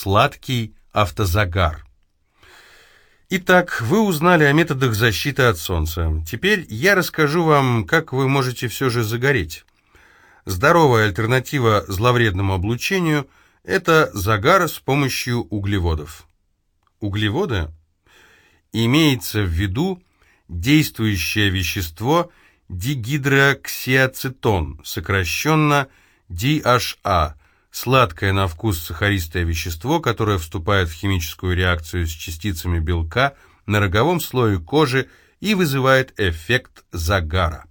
Сладкий автозагар. Итак, вы узнали о методах защиты от солнца. Теперь я расскажу вам, как вы можете все же загореть. Здоровая альтернатива зловредному облучению – это загар с помощью углеводов. Углеводы? Имеется в виду действующее вещество дигидроксиацетон, сокращенно DHA, сладкое на вкус сахаристое вещество, которое вступает в химическую реакцию с частицами белка на роговом слое кожи и вызывает эффект загара.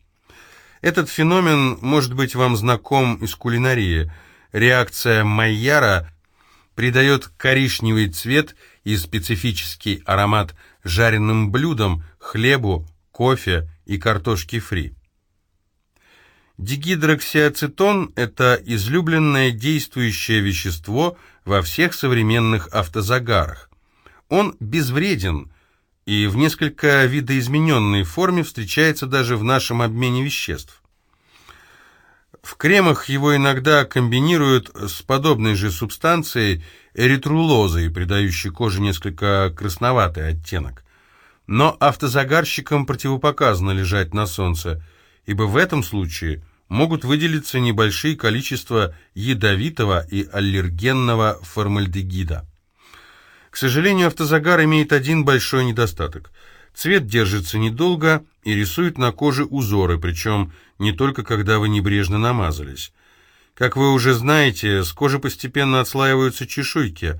Этот феномен может быть вам знаком из кулинарии. Реакция Майяра придает коричневый цвет и специфический аромат жареным блюдам, хлебу, кофе и картошке фри. Дигидроксиацетон – это излюбленное действующее вещество во всех современных автозагарах. Он безвреден и в несколько видоизмененной форме встречается даже в нашем обмене веществ. В кремах его иногда комбинируют с подобной же субстанцией эритрулозой, придающей коже несколько красноватый оттенок. Но автозагарщикам противопоказано лежать на солнце, ибо в этом случае могут выделиться небольшие количества ядовитого и аллергенного формальдегида. К сожалению, автозагар имеет один большой недостаток. Цвет держится недолго и рисует на коже узоры, причем не только когда вы небрежно намазались. Как вы уже знаете, с кожи постепенно отслаиваются чешуйки,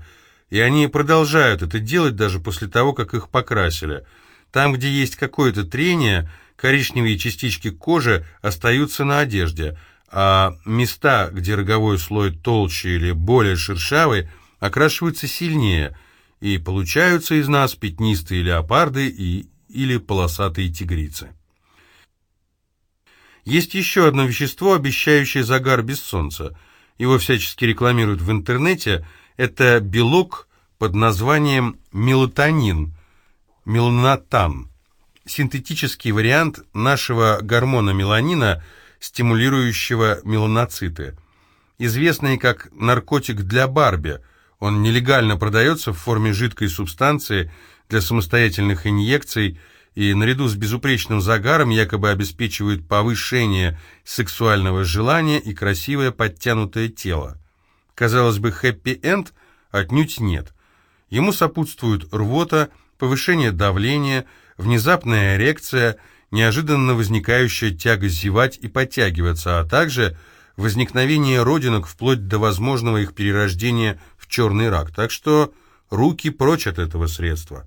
и они продолжают это делать даже после того, как их покрасили. Там, где есть какое-то трение – коричневые частички кожи остаются на одежде, а места, где роговой слой толще или более шершавый, окрашиваются сильнее, и получаются из нас пятнистые леопарды и, или полосатые тигрицы. Есть еще одно вещество, обещающее загар без солнца. Его всячески рекламируют в интернете. Это белок под названием мелатонин, меланотан синтетический вариант нашего гормона меланина, стимулирующего меланоциты. Известный как наркотик для Барби, он нелегально продается в форме жидкой субстанции для самостоятельных инъекций и наряду с безупречным загаром якобы обеспечивает повышение сексуального желания и красивое подтянутое тело. Казалось бы, хэппи-энд отнюдь нет. Ему сопутствуют рвота, повышение давления, внезапная эрекция, неожиданно возникающая тяга зевать и подтягиваться, а также возникновение родинок вплоть до возможного их перерождения в черный рак. Так что руки прочь от этого средства.